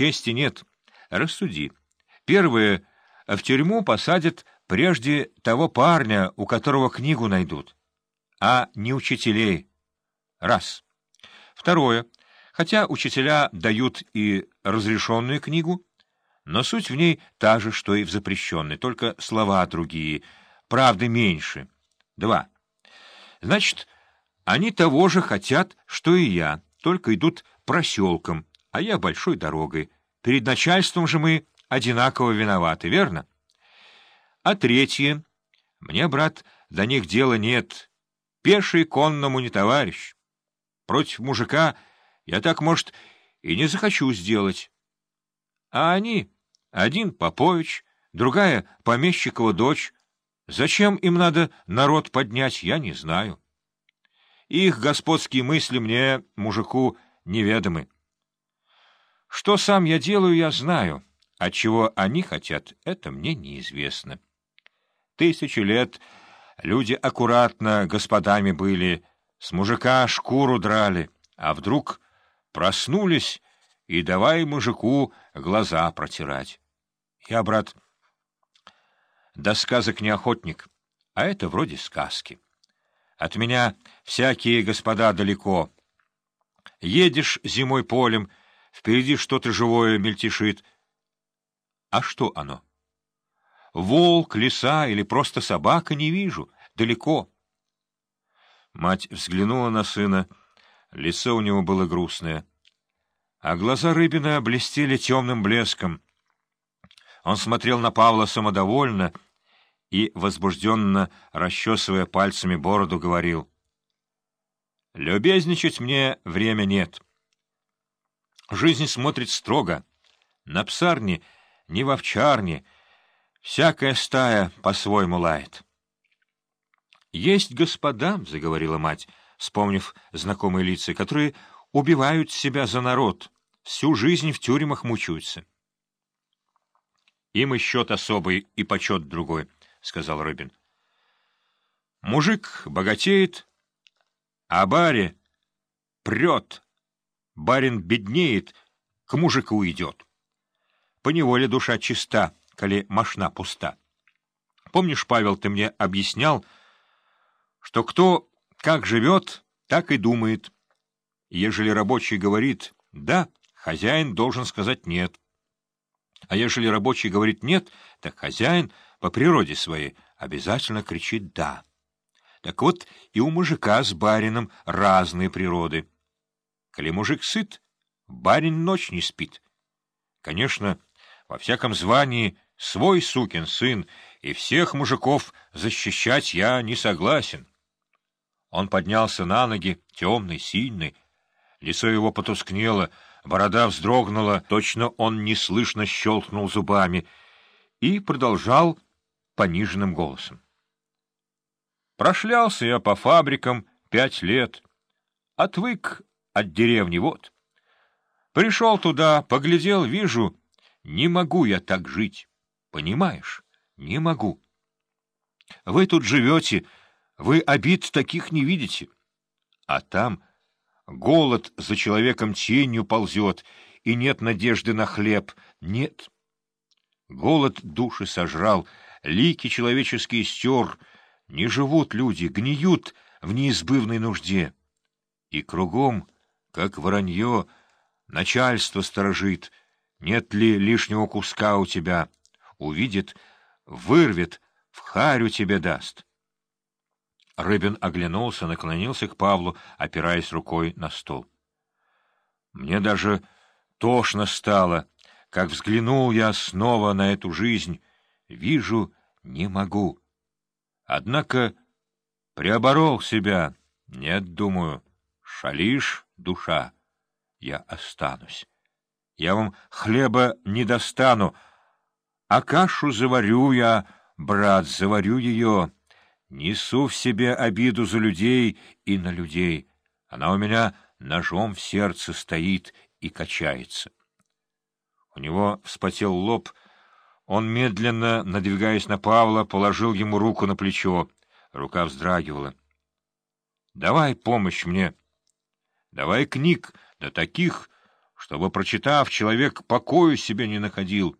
чести нет. Рассуди. Первое, в тюрьму посадят прежде того парня, у которого книгу найдут, а не учителей. Раз. Второе. Хотя учителя дают и разрешенную книгу, но суть в ней та же, что и в запрещенной, только слова другие, правды меньше. Два. Значит, они того же хотят, что и я, только идут проселком, а я большой дорогой. Перед начальством же мы одинаково виноваты, верно? А третье. Мне, брат, до них дела нет. Пеший конному не товарищ. Против мужика я так, может, и не захочу сделать. А они, один Попович, другая Помещикова дочь, зачем им надо народ поднять, я не знаю. Их господские мысли мне, мужику, неведомы. Что сам я делаю, я знаю, а чего они хотят, это мне неизвестно. Тысячи лет люди аккуратно господами были, с мужика шкуру драли, а вдруг проснулись и давай мужику глаза протирать. Я, брат, до сказок не охотник, а это вроде сказки. От меня всякие господа далеко. Едешь зимой полем, впереди что-то живое мельтешит. А что оно? Волк, лиса или просто собака не вижу, далеко. Мать взглянула на сына, лицо у него было грустное а глаза Рыбина блестели темным блеском. Он смотрел на Павла самодовольно и, возбужденно расчесывая пальцами бороду, говорил, «Любезничать мне время нет. Жизнь смотрит строго. На псарне, не в овчарне, всякая стая по-своему лает». «Есть господа», — заговорила мать, вспомнив знакомые лица, которые убивают себя за народ, всю жизнь в тюрьмах мучаются. — Им и счет особый, и почет другой, — сказал Рыбин. — Мужик богатеет, а баре прет, барин беднеет, к мужику идет. Поневоле душа чиста, коли мошна пуста. Помнишь, Павел, ты мне объяснял, что кто как живет, так и думает — Ежели рабочий говорит «да», хозяин должен сказать «нет». А ежели рабочий говорит «нет», так хозяин по природе своей обязательно кричит «да». Так вот и у мужика с барином разные природы. Коли мужик сыт, барин ночь не спит. Конечно, во всяком звании свой сукин сын, и всех мужиков защищать я не согласен. Он поднялся на ноги, темный, сильный, Лицо его потускнело, борода вздрогнула, точно он неслышно щелкнул зубами и продолжал пониженным голосом. Прошлялся я по фабрикам пять лет, отвык от деревни вот. Пришел туда, поглядел, вижу, не могу я так жить, понимаешь, не могу. Вы тут живете, вы обид таких не видите, а там — Голод за человеком тенью ползет, и нет надежды на хлеб. Нет. Голод души сожрал, лики человеческие стер. Не живут люди, гниют в неизбывной нужде. И кругом, как воронье, начальство сторожит. Нет ли лишнего куска у тебя? Увидит, вырвет, в харю тебе даст. Рыбин оглянулся, наклонился к Павлу, опираясь рукой на стол. Мне даже тошно стало, как взглянул я снова на эту жизнь. Вижу, не могу. Однако преоборол себя. Нет, думаю, шалишь, душа, я останусь. Я вам хлеба не достану, а кашу заварю я, брат, заварю ее. Несу в себе обиду за людей и на людей. Она у меня ножом в сердце стоит и качается. У него вспотел лоб. Он, медленно, надвигаясь на Павла, положил ему руку на плечо. Рука вздрагивала. — Давай помощь мне. Давай книг, да таких, чтобы, прочитав, человек покою себе не находил —